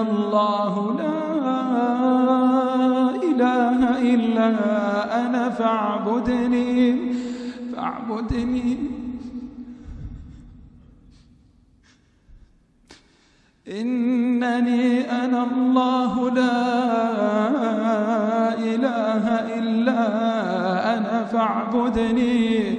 الله لا إله إلا أنا فاعبدني فاعبدني. إنني أنا الله لا إله إلا أنا فاعبدني.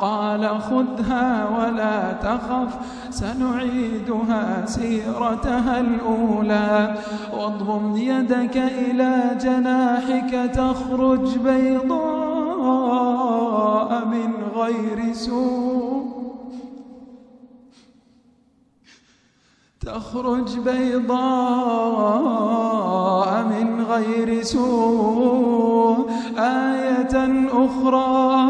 قال خذها ولا تخف سنعيدها سيرتها الأولى. واضم يدك إلى جناحك تخرج بيضاء من غير سوء. تخرج بيضاء من غير سوء. آية أخرى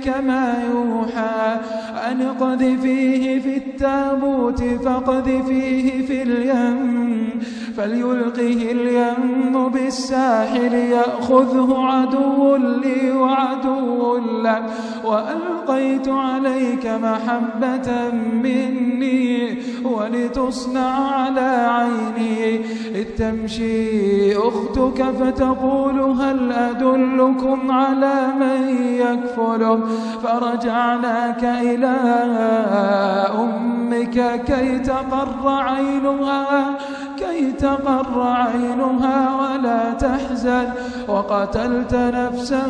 أمك ما يوحى. أن اقذفيه في التابوت فاقذفيه في اليم. فليلقه اليم بالساحل يأخذه عدو لي وعدو له وألقيت عليك محبة مني ولتصنع على عيني. إذ تمشي أختك فتقول هل أدلكم على من يكفله فرجعناك إلى أمك كي تقر عينها كي تقر عينها ولا تحزن. وقتلت نفسا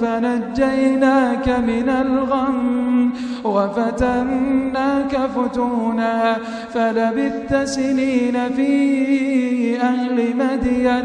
فنجيناك من الغم وفتناك فتونا. فلبثت سنين في أهل مدين.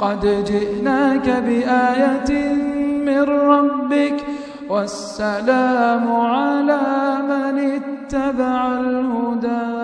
قد جئناك بآية من ربك والسلام على من اتبع الهدى.